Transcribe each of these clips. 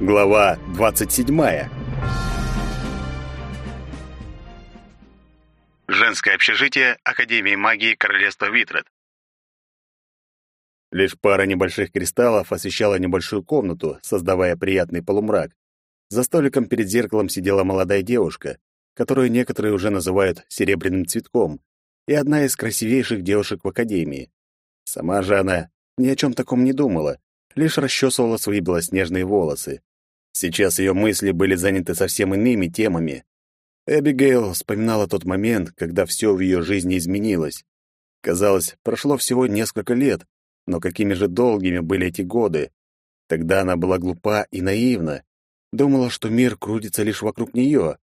Глава 27. Женское общежитие Академии магии Королевства Витред. Лишь пара небольших кристаллов освещала небольшую комнату, создавая приятный полумрак. За столиком перед зеркалом сидела молодая девушка, которую некоторые уже называют серебряным цветком, и одна из красивейших девушек в академии. Сама же она ни о чем таком не думала, лишь расчесывала свои белоснежные волосы. Сейчас ее мысли были заняты совсем иными темами. Эбигейл вспоминала тот момент, когда все в ее жизни изменилось. Казалось, прошло всего несколько лет, но какими же долгими были эти годы. Тогда она была глупа и наивна. Думала, что мир крутится лишь вокруг нее.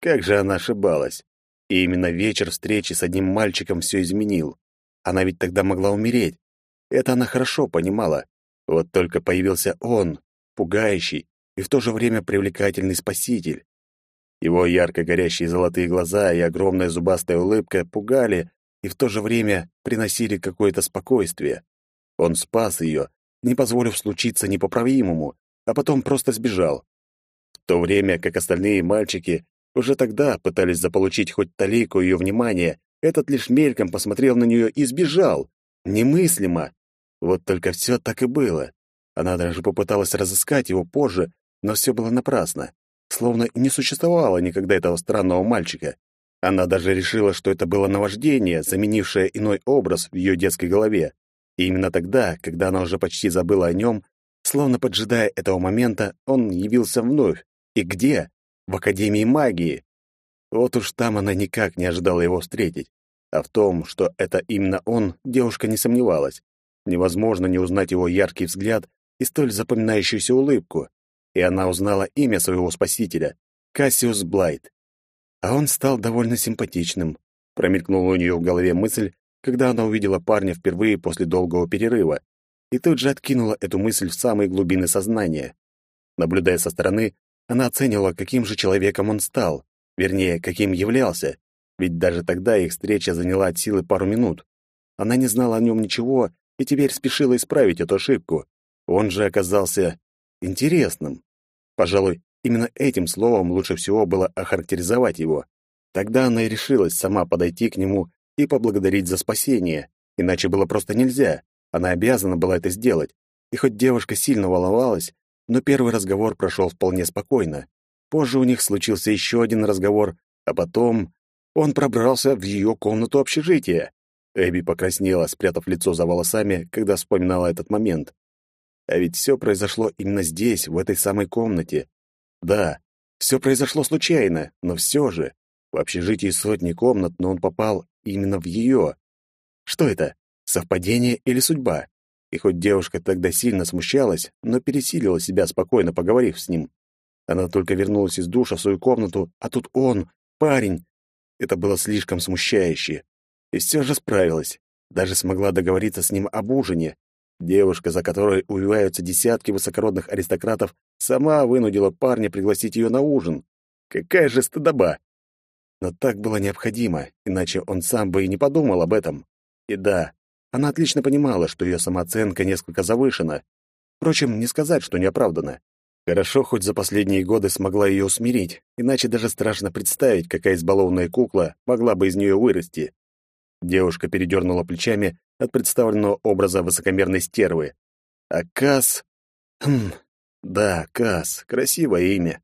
Как же она ошибалась. И именно вечер встречи с одним мальчиком все изменил. Она ведь тогда могла умереть. Это она хорошо понимала. Вот только появился он, пугающий, и в то же время привлекательный спаситель. Его ярко горящие золотые глаза и огромная зубастая улыбка пугали и в то же время приносили какое-то спокойствие. Он спас ее, не позволив случиться непоправимому, а потом просто сбежал. В то время как остальные мальчики уже тогда пытались заполучить хоть талику ее внимания, этот лишь мельком посмотрел на нее и сбежал. Немыслимо. Вот только все так и было. Она даже попыталась разыскать его позже, но все было напрасно. Словно не существовало никогда этого странного мальчика. Она даже решила, что это было наваждение, заменившее иной образ в ее детской голове. И именно тогда, когда она уже почти забыла о нем, словно поджидая этого момента, он явился вновь. И где? В Академии магии. Вот уж там она никак не ожидала его встретить. А в том, что это именно он, девушка не сомневалась. Невозможно не узнать его яркий взгляд и столь запоминающуюся улыбку и она узнала имя своего спасителя — Кассиус Блайт. А он стал довольно симпатичным. Промелькнула у нее в голове мысль, когда она увидела парня впервые после долгого перерыва, и тут же откинула эту мысль в самые глубины сознания. Наблюдая со стороны, она оценивала, каким же человеком он стал, вернее, каким являлся, ведь даже тогда их встреча заняла от силы пару минут. Она не знала о нем ничего и теперь спешила исправить эту ошибку. Он же оказался интересным. Пожалуй, именно этим словом лучше всего было охарактеризовать его. Тогда она и решилась сама подойти к нему и поблагодарить за спасение, иначе было просто нельзя. Она обязана была это сделать. И хоть девушка сильно волновалась, но первый разговор прошел вполне спокойно. Позже у них случился еще один разговор, а потом он пробрался в ее комнату общежития. Эбби покраснела, спрятав лицо за волосами, когда вспоминала этот момент. А ведь все произошло именно здесь, в этой самой комнате. Да, все произошло случайно, но все же. В общежитии сотни комнат, но он попал именно в ее. Что это? Совпадение или судьба? И хоть девушка тогда сильно смущалась, но пересилила себя, спокойно поговорив с ним. Она только вернулась из душа в свою комнату, а тут он, парень. Это было слишком смущающе. И все же справилась. Даже смогла договориться с ним об ужине, Девушка, за которой увиваются десятки высокородных аристократов, сама вынудила парня пригласить ее на ужин. Какая же стыдоба! Но так было необходимо, иначе он сам бы и не подумал об этом. И да, она отлично понимала, что ее самооценка несколько завышена. Впрочем, не сказать, что неоправданно. Хорошо, хоть за последние годы смогла ее усмирить, иначе даже страшно представить, какая избалованная кукла могла бы из нее вырасти. Девушка передернула плечами от представленного образа высокомерной стервы. А Кас... Хм, да, Кас, красивое имя.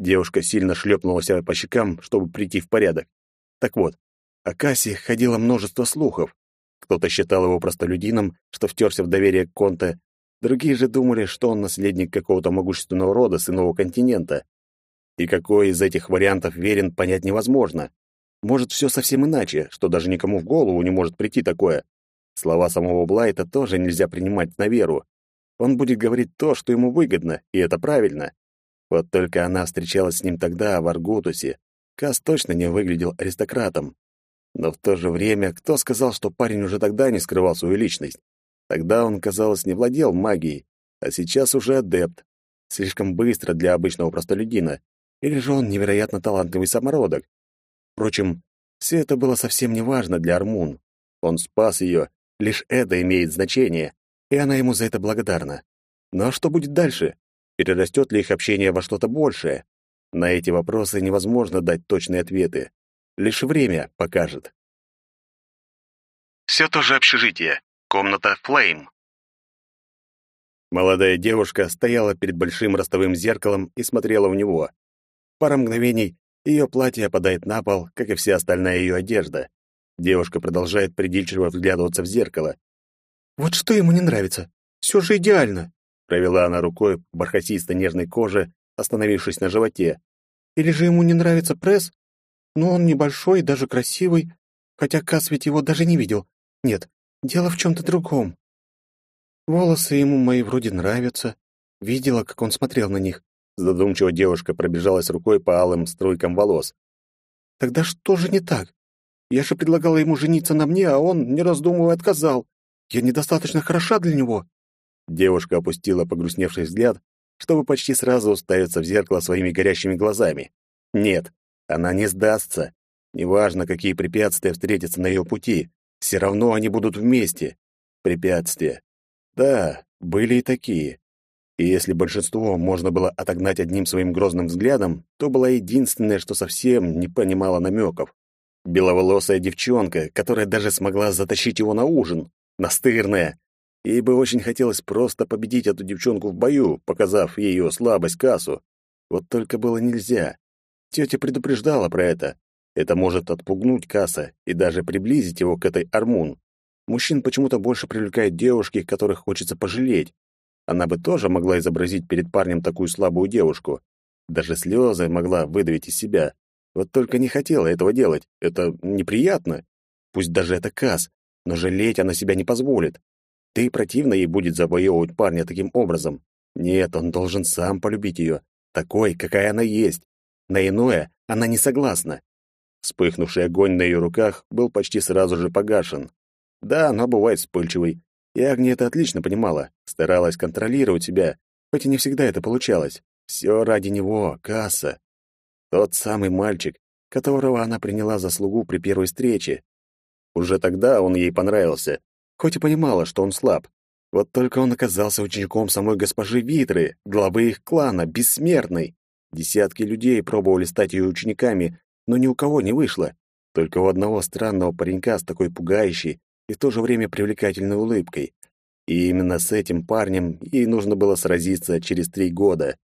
Девушка сильно шлепнула себя по щекам, чтобы прийти в порядок. Так вот, о Кассе ходило множество слухов. Кто-то считал его простолюдином, что втерся в доверие к Конте, другие же думали, что он наследник какого-то могущественного рода с иного континента. И какой из этих вариантов верен, понять невозможно. Может, все совсем иначе, что даже никому в голову не может прийти такое. Слова самого Блайта тоже нельзя принимать на веру. Он будет говорить то, что ему выгодно, и это правильно. Вот только она встречалась с ним тогда, в Аргутусе. Кас точно не выглядел аристократом. Но в то же время, кто сказал, что парень уже тогда не скрывал свою личность? Тогда он, казалось, не владел магией, а сейчас уже адепт. Слишком быстро для обычного простолюдина. Или же он невероятно талантливый самородок, Впрочем, все это было совсем не важно для Армун. Он спас ее, лишь это имеет значение, и она ему за это благодарна. Но что будет дальше? Перерастет ли их общение во что-то большее? На эти вопросы невозможно дать точные ответы. Лишь время покажет. Все то же общежитие. Комната Флейм. Молодая девушка стояла перед большим ростовым зеркалом и смотрела в него. Пара мгновений, ее платье опадает на пол, как и вся остальная ее одежда. Девушка продолжает придирчиво вглядываться в зеркало. «Вот что ему не нравится? Все же идеально!» Провела она рукой по бархатисто-нежной коже, остановившись на животе. «Или же ему не нравится пресс? Ну, он небольшой даже красивый, хотя Кас ведь его даже не видел. Нет, дело в чем-то другом. Волосы ему мои вроде нравятся. Видела, как он смотрел на них. Задумчиво девушка пробежалась рукой по алым струйкам волос. Тогда что же не так? Я же предлагала ему жениться на мне, а он, не раздумывая, отказал. Я недостаточно хороша для него. Девушка опустила погрустневший взгляд, чтобы почти сразу уставиться в зеркало своими горящими глазами. Нет, она не сдастся. Неважно, какие препятствия встретятся на ее пути, все равно они будут вместе. Препятствия. Да, были и такие. И если большинство можно было отогнать одним своим грозным взглядом, то была единственная, что совсем не понимала намеков. Беловолосая девчонка, которая даже смогла затащить его на ужин. Настырная. Ей бы очень хотелось просто победить эту девчонку в бою, показав ее слабость кассу. Вот только было нельзя. Тетя предупреждала про это. Это может отпугнуть Касса и даже приблизить его к этой Армун. Мужчин почему-то больше привлекают девушки, которых хочется пожалеть. Она бы тоже могла изобразить перед парнем такую слабую девушку. Даже слезы могла выдавить из себя. Вот только не хотела этого делать. Это неприятно. Пусть даже это Кас, но жалеть она себя не позволит. Да и противно ей будет завоевывать парня таким образом. Нет, он должен сам полюбить ее, такой, какая она есть. На иное она не согласна. Вспыхнувший огонь на ее руках был почти сразу же погашен. Да, она бывает вспыльчивой. И Агния это отлично понимала, старалась контролировать себя, хоть и не всегда это получалось. Все ради него, Касса. Тот самый мальчик, которого она приняла за слугу при первой встрече. Уже тогда он ей понравился, хоть и понимала, что он слаб. Вот только он оказался учеником самой госпожи Витры, главы их клана, бессмертной. Десятки людей пробовали стать ее учениками, но ни у кого не вышло. Только у одного странного паренька с такой пугающей и в то же время привлекательной улыбкой. И именно с этим парнем ей нужно было сразиться через три года.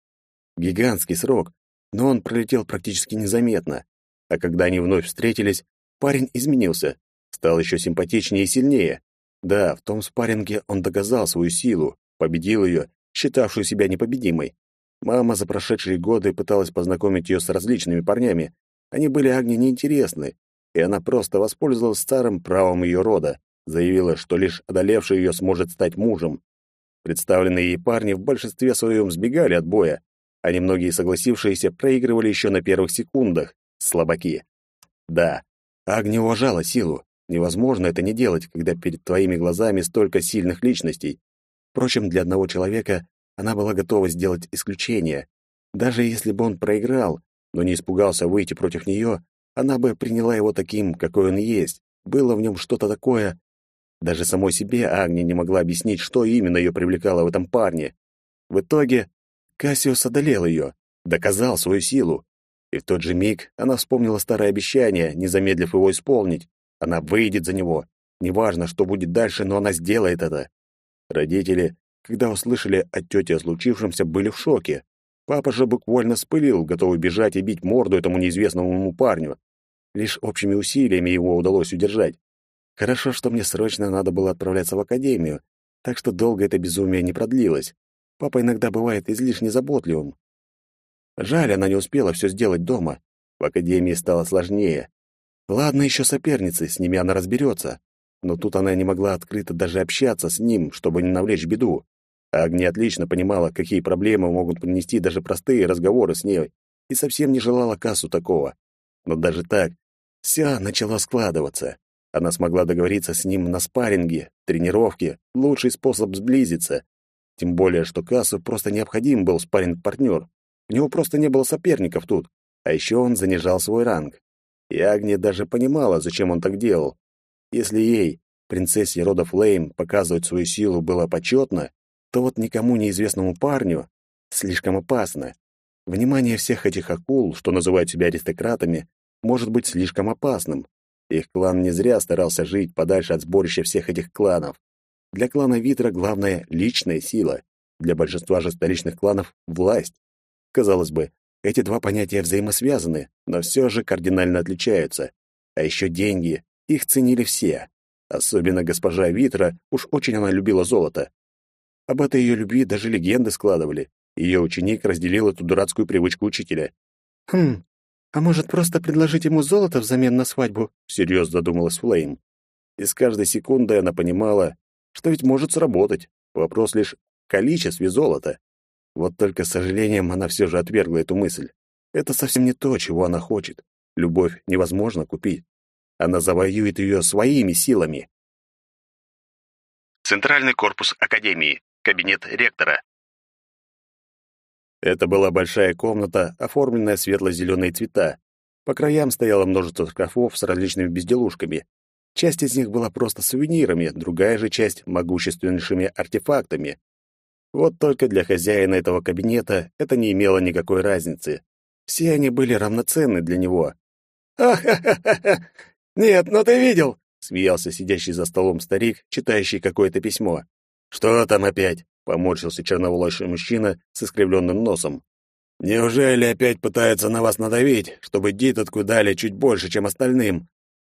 Гигантский срок, но он пролетел практически незаметно. А когда они вновь встретились, парень изменился, стал еще симпатичнее и сильнее. Да, в том спарринге он доказал свою силу, победил ее, считавшую себя непобедимой. Мама за прошедшие годы пыталась познакомить ее с различными парнями. Они были Агне неинтересны, и она просто воспользовалась старым правом ее рода, заявила, что лишь одолевший ее сможет стать мужем. Представленные ей парни в большинстве своем сбегали от боя, а немногие согласившиеся проигрывали еще на первых секундах. Слабаки. Да, Агния уважала силу. Невозможно это не делать, когда перед твоими глазами столько сильных личностей. Впрочем, для одного человека она была готова сделать исключение. Даже если бы он проиграл, но не испугался выйти против нее, она бы приняла его таким, какой он есть. Было в нем что-то такое. Даже самой себе Агния не могла объяснить, что именно ее привлекало в этом парне. В итоге Кассиус одолел ее, доказал свою силу. И в тот же миг она вспомнила старое обещание, не замедлив его исполнить. Она выйдет за него. Неважно, что будет дальше, но она сделает это. Родители когда услышали от тети о случившемся, были в шоке. Папа же буквально спылил, готовый бежать и бить морду этому неизвестному ему парню. Лишь общими усилиями его удалось удержать. Хорошо, что мне срочно надо было отправляться в академию, так что долго это безумие не продлилось. Папа иногда бывает излишне заботливым. Жаль, она не успела все сделать дома. В академии стало сложнее. Ладно, еще соперницы, с ними она разберется. Но тут она не могла открыто даже общаться с ним, чтобы не навлечь беду. Агния отлично понимала, какие проблемы могут принести даже простые разговоры с ней, и совсем не желала кассу такого. Но даже так, все начало складываться. Она смогла договориться с ним на спарринге, тренировке, лучший способ сблизиться. Тем более, что кассу просто необходим был спарринг-партнер. У него просто не было соперников тут, а еще он занижал свой ранг. И Агния даже понимала, зачем он так делал. Если ей, принцессе рода Флейм, показывать свою силу было почетно, то вот никому неизвестному парню слишком опасно. Внимание всех этих акул, что называют себя аристократами, может быть слишком опасным. Их клан не зря старался жить подальше от сборища всех этих кланов. Для клана Витра главное — личная сила. Для большинства же столичных кланов — власть. Казалось бы, эти два понятия взаимосвязаны, но все же кардинально отличаются. А еще деньги. Их ценили все. Особенно госпожа Витра, уж очень она любила золото. Об этой ее любви даже легенды складывали. Ее ученик разделил эту дурацкую привычку учителя. «Хм, а может, просто предложить ему золото взамен на свадьбу?» — всерьез задумалась Флейм. И с каждой секундой она понимала, что ведь может сработать. Вопрос лишь в количестве золота. Вот только с сожалением она все же отвергла эту мысль. Это совсем не то, чего она хочет. Любовь невозможно купить. Она завоюет ее своими силами. Центральный корпус Академии. Кабинет ректора. Это была большая комната, оформленная светло-зеленые цвета. По краям стояло множество шкафов с различными безделушками. Часть из них была просто сувенирами, другая же часть — могущественнейшими артефактами. Вот только для хозяина этого кабинета это не имело никакой разницы. Все они были равноценны для него. «Ах-ха-ха-ха! Нет, ну ты видел!» — смеялся сидящий за столом старик, читающий какое-то письмо. «Что там опять?» Поморщился черноволосый мужчина с искривленным носом. «Неужели опять пытаются на вас надавить, чтобы Дитотку дали чуть больше, чем остальным?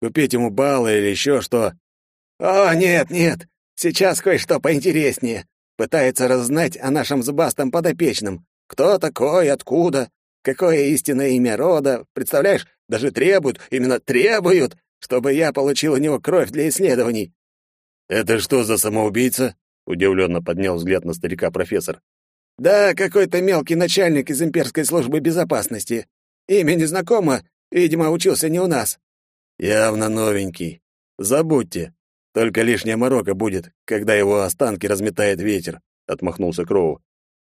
Купить ему баллы или еще что?» «О, нет, нет, сейчас кое-что поинтереснее. Пытается раззнать о нашем зубастом подопечном. Кто такой, откуда, какое истинное имя рода. Представляешь, даже требуют, именно требуют, чтобы я получил у него кровь для исследований». «Это что за самоубийца?» Удивленно поднял взгляд на старика профессор. «Да, какой-то мелкий начальник из имперской службы безопасности. Имя незнакомо, видимо, учился не у нас». «Явно новенький. Забудьте. Только лишняя морока будет, когда его останки разметает ветер», — отмахнулся Кроу.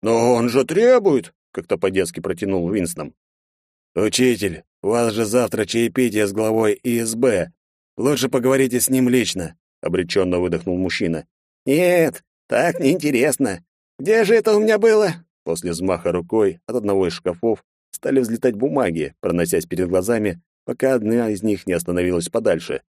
«Но он же требует!» — как-то по-детски протянул Винсном. «Учитель, у вас же завтра чаепитие с главой ИСБ. Лучше поговорите с ним лично», — обреченно выдохнул мужчина. «Нет, так неинтересно. Где же это у меня было?» После взмаха рукой от одного из шкафов стали взлетать бумаги, проносясь перед глазами, пока одна из них не остановилась подальше.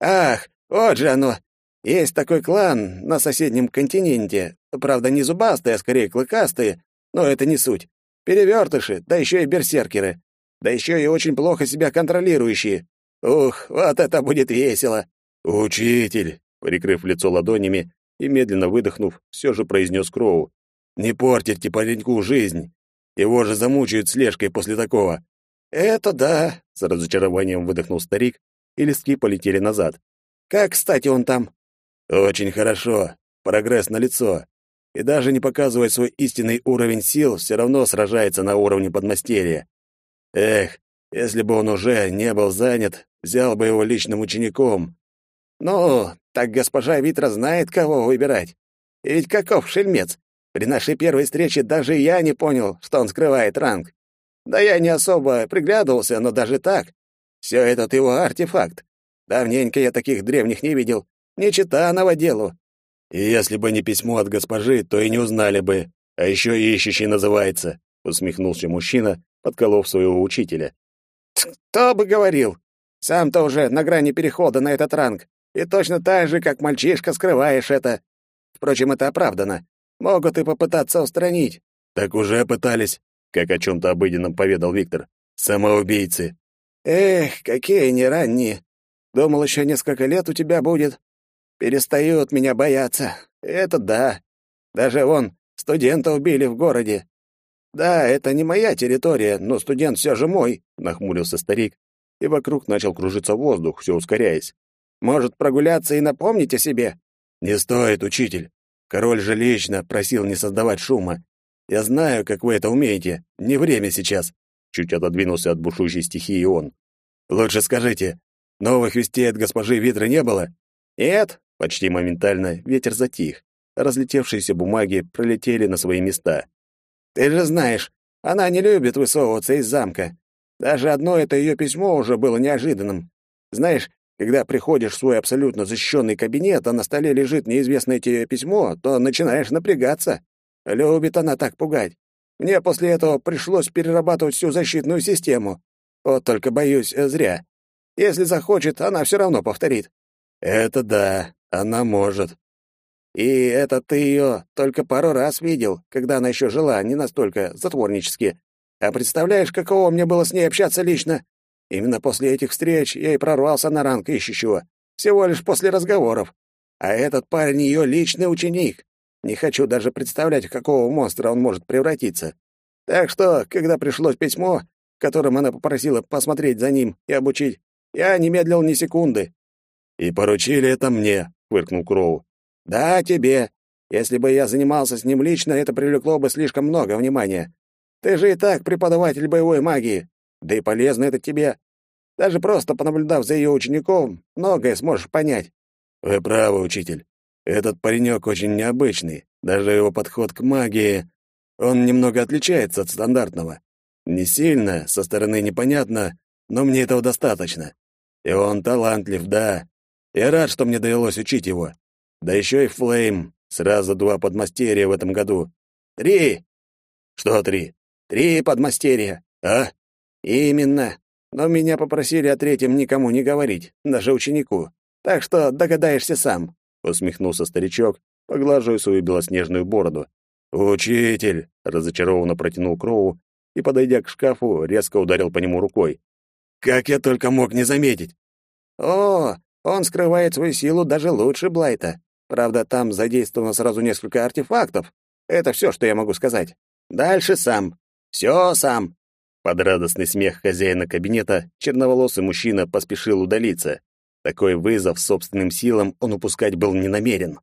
«Ах, вот же оно! Есть такой клан на соседнем континенте. Правда, не зубастые, а скорее клыкастые, но это не суть. Перевертыши, да еще и берсеркеры. Да еще и очень плохо себя контролирующие. Ух, вот это будет весело!» «Учитель!» Прикрыв лицо ладонями, и, медленно выдохнув, все же произнес Кроу. «Не портите пареньку жизнь! Его же замучают слежкой после такого!» «Это да!» — с разочарованием выдохнул старик, и листки полетели назад. «Как, кстати, он там?» «Очень хорошо. Прогресс налицо. И даже не показывая свой истинный уровень сил, все равно сражается на уровне подмастерья. Эх, если бы он уже не был занят, взял бы его личным учеником, «Ну, так госпожа Витра знает, кого выбирать. И ведь каков шельмец? При нашей первой встрече даже я не понял, что он скрывает ранг. Да я не особо приглядывался, но даже так. Все этот его артефакт. Давненько я таких древних не видел. Не чита новоделу. И если бы не письмо от госпожи, то и не узнали бы. А еще ищущий называется, усмехнулся мужчина, подколов своего учителя. Кто бы говорил? Сам-то уже на грани перехода на этот ранг. И точно так же, как мальчишка, скрываешь это. Впрочем, это оправдано. Могут и попытаться устранить. Так уже пытались, как о чем-то обыденном поведал Виктор. Самоубийцы. Эх, какие они ранние. Думал, еще несколько лет у тебя будет. Перестают меня бояться. Это да. Даже вон, студента убили в городе. Да, это не моя территория, но студент все же мой, нахмурился старик, и вокруг начал кружиться воздух, все ускоряясь. Может, прогуляться и напомнить о себе?» «Не стоит, учитель. Король же лично просил не создавать шума. Я знаю, как вы это умеете. Не время сейчас». Чуть отодвинулся от бушующей стихии он. «Лучше скажите, новых вестей от госпожи Витры не было?» «Нет». Почти моментально ветер затих. Разлетевшиеся бумаги пролетели на свои места. «Ты же знаешь, она не любит высовываться из замка. Даже одно это ее письмо уже было неожиданным. Знаешь, когда приходишь в свой абсолютно защищенный кабинет, а на столе лежит неизвестное тебе письмо, то начинаешь напрягаться. Любит она так пугать. Мне после этого пришлось перерабатывать всю защитную систему. Вот только боюсь, э, зря. Если захочет, она все равно повторит. Это да, она может. И это ты ее только пару раз видел, когда она еще жила не настолько затворнически. А представляешь, каково мне было с ней общаться лично? Именно после этих встреч я и прорвался на ранг ищущего. Всего лишь после разговоров. А этот парень ее личный ученик. Не хочу даже представлять, в какого монстра он может превратиться. Так что, когда пришлось письмо, которым она попросила посмотреть за ним и обучить, я не медлил ни секунды. «И поручили это мне», — фыркнул Кроу. «Да, тебе. Если бы я занимался с ним лично, это привлекло бы слишком много внимания. Ты же и так преподаватель боевой магии. Да и полезно это тебе. Даже просто понаблюдав за ее учеником, многое сможешь понять». «Вы правы, учитель. Этот паренек очень необычный. Даже его подход к магии, он немного отличается от стандартного. Не сильно, со стороны непонятно, но мне этого достаточно. И он талантлив, да. Я рад, что мне довелось учить его. Да еще и Флейм. Сразу два подмастерья в этом году. Три. Что три? Три подмастерья. А? Именно. Но меня попросили о третьем никому не говорить, даже ученику. Так что догадаешься сам усмехнулся старичок, поглаживая свою белоснежную бороду. «Учитель!» — разочарованно протянул Кроу и, подойдя к шкафу, резко ударил по нему рукой. «Как я только мог не заметить!» «О, он скрывает свою силу даже лучше Блайта. Правда, там задействовано сразу несколько артефактов. Это все, что я могу сказать. Дальше сам. Все сам». Под радостный смех хозяина кабинета черноволосый мужчина поспешил удалиться. Такой вызов собственным силам он упускать был не намерен.